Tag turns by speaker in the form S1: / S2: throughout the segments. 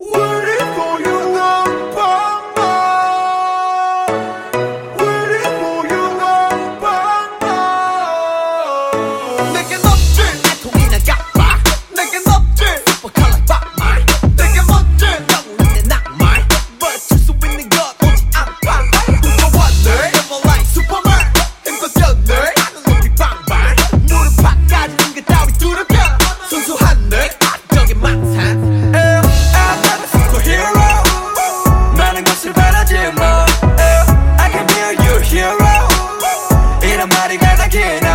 S1: Word. again.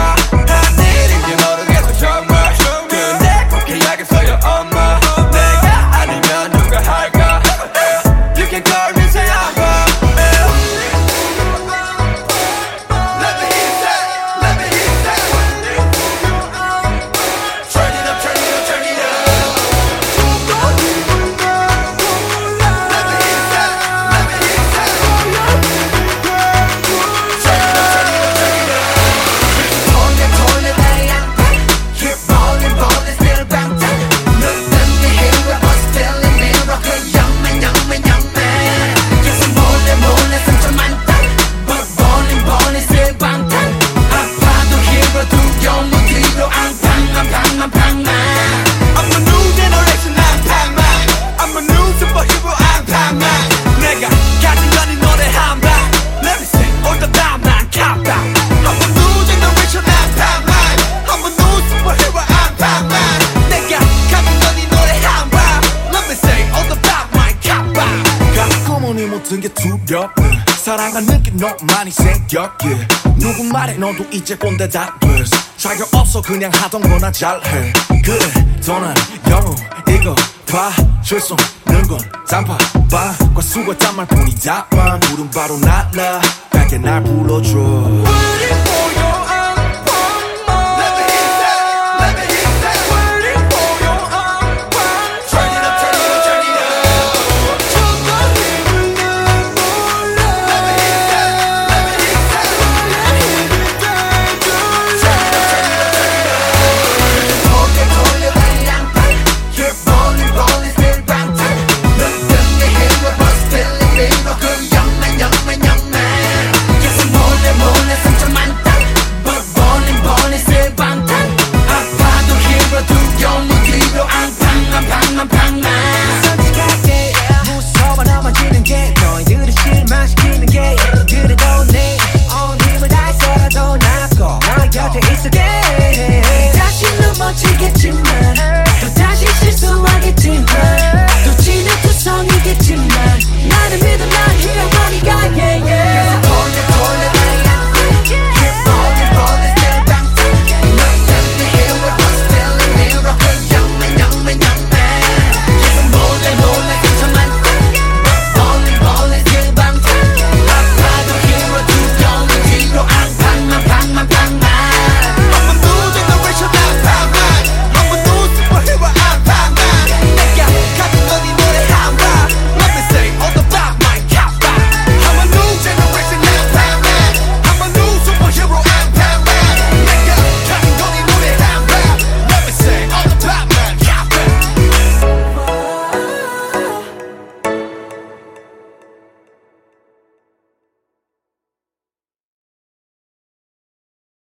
S1: 같은
S2: 게
S1: 두렵네 사랑하는 게 너무 많이 생겼기에 누구 말에 너도 이제 꼰대 다 됐어. 자격 없어 그냥 하던 거나 잘해. 그래 더난 영웅 이거 봐. 실수 없는 건 짬밥 빵과 수고 짠말 뿐이다만 부른 바로 날라 밝게 날 불러줘.